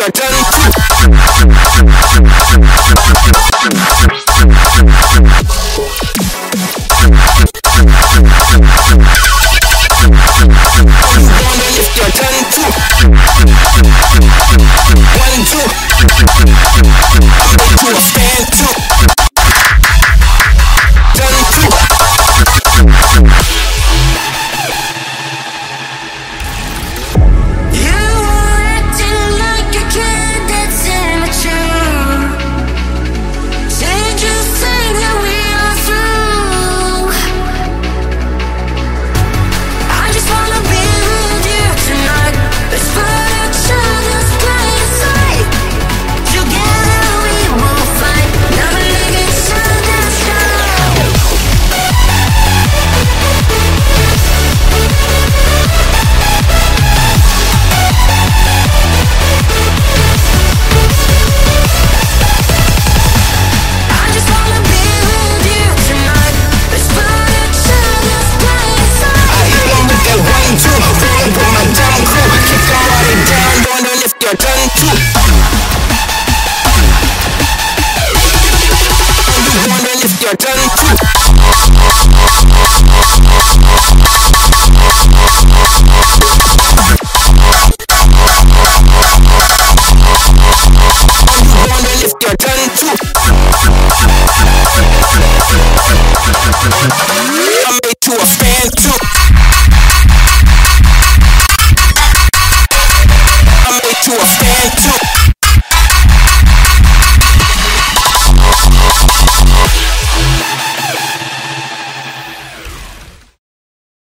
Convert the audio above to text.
your dirty. if you're done too.